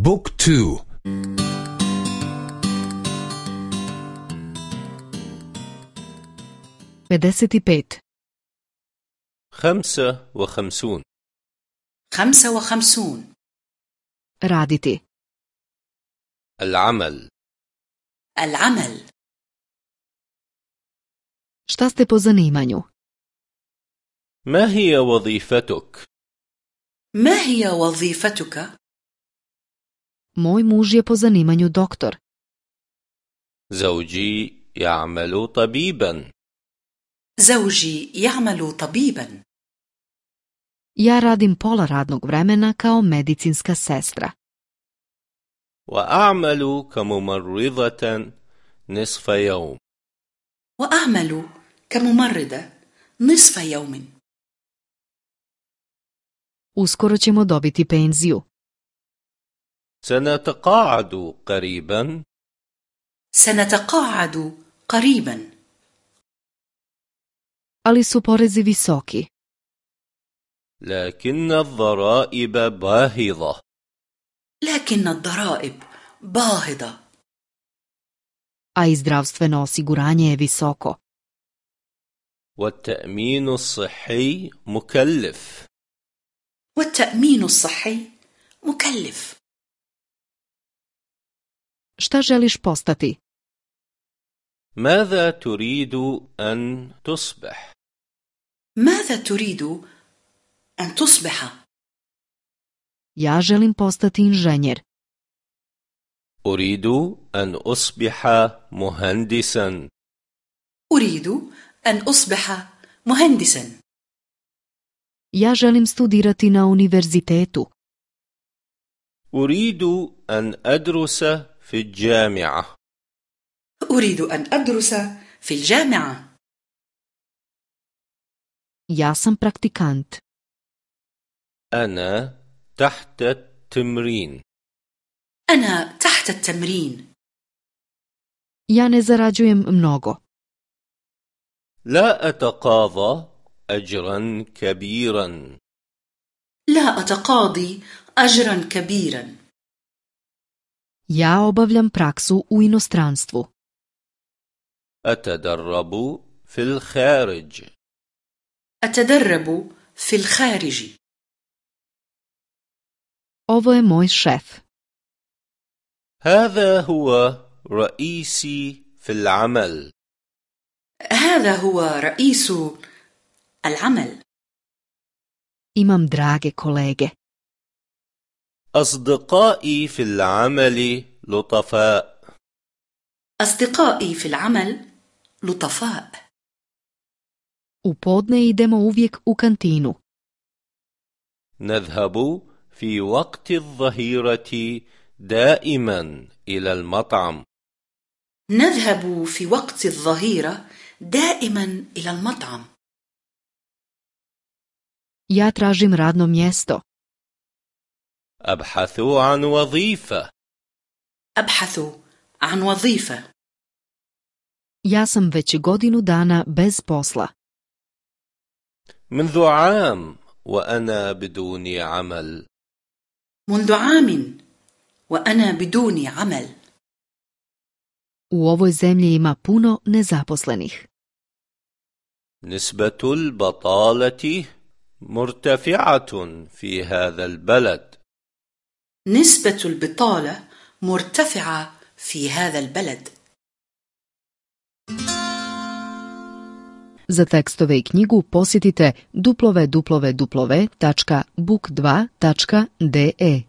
بوك تو 55. خمسة وخمسون خمسة وخمسون Raditi. العمل العمل Šta ste po zanimanju? ما هي وظيفتك؟ ما هي وظيفتك؟ Moj muž je po zanimanju doktor. زوجي يعمل طبيبا زوجي يعمل طبيبا Ja radim pola radnog vremena kao medicinska sestra. وأعمل كممرضة نصف يوم وأعمل كممرضة نصف يوم Uskoro ćemo dobiti penziju. سنتقاعد قريبا. سنتقاعد قريبا. Ali su porezi visoki. لكن الضرائب باهظة. لكن الضرائب باهظة. A i zdravstveno osiguranje je visoko. والتأمين الصحي مكلف. والتأمين الصحي مكلف. Šta želiš postati? ماذا تريد أن تصبح؟ ماذا تريد أن تصبح؟ Ja želim postati inženjer. أريد أن أصبح مهندسا أريد أن أصبح مهندسا Ja želim studirati na univerzitetu. أريد أن أدرس في الجامعة. أريد أن أدرس في الجامعة. Ja sam praktikant. أنا تحت التمرين. أنا تحت التمرين. Ja ne zarađujem mnogo. لا أتقاضى أجرا كبيرا. لا أتقاضي أجرا كبيرا. Ja obavljam praksu u inostranstvu. أتدرب في الخارج أتدرب في الخارج Ovo je moj šef. هذا هو رئيسي في العمل هذا هو رئيس العمل Imam drage kolege. أصدقائي في العمل لطفاء أصدقائي في العمل لطفاء U podne idemo uvijek u kantinu. نذهب في وقت الظهيرة دائما إلى المطعم نذهب في وقت الظهيرة دائما إلى المطعم Ja tražim radno mjesto. أبحث عن وظيفة. أبحث عن وظيفة. Ja sam već godinu dana bez posla. منذ عام وأنا بدون عمل. منذ عام وأنا بدون عمل. U ovoj zemlji ima puno nezaposlenih. نسبة البطالة مرتفعة في هذا البلد. نسبة البطالة مرتفعة في هذا البلد Za tekstove i knjigu posjetite www.book2.de.